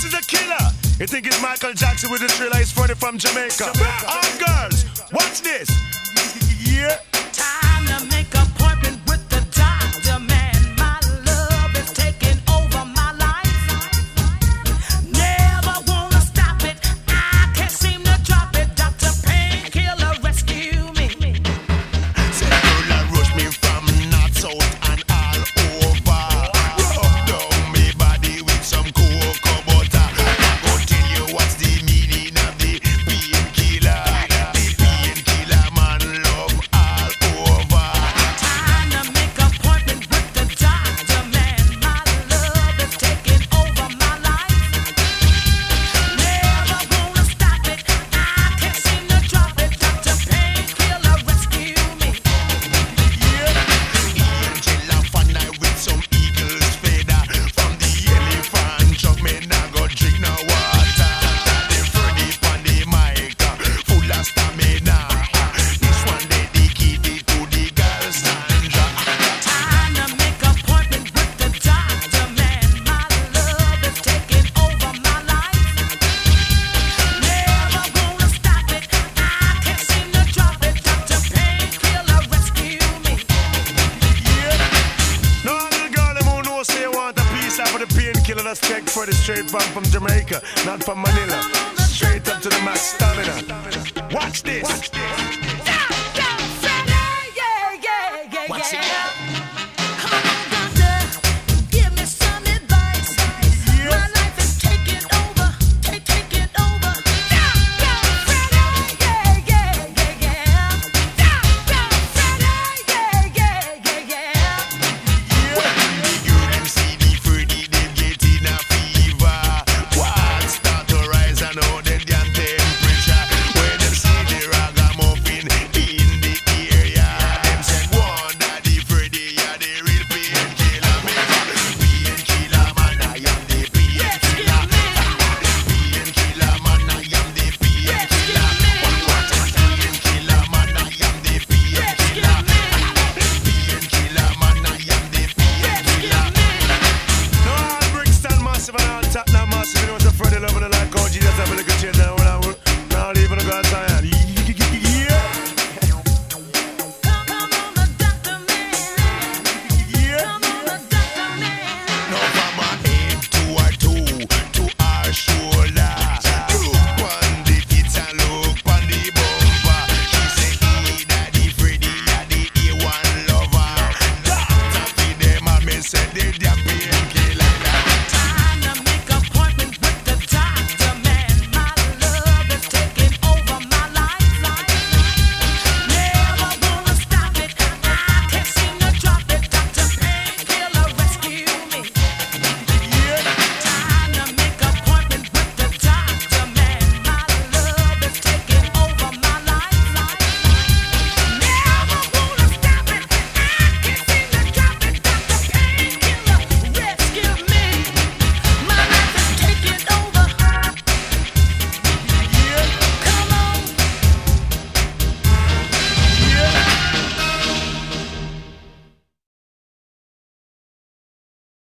This is a killer. You think it's Michael Jackson with the thriller? He's funny from Jamaica. Jamaica. All girls, watch this. Another check for the straight man from Jamaica, not from Manila. Straight up to the max stamina. Watch this. Watch this.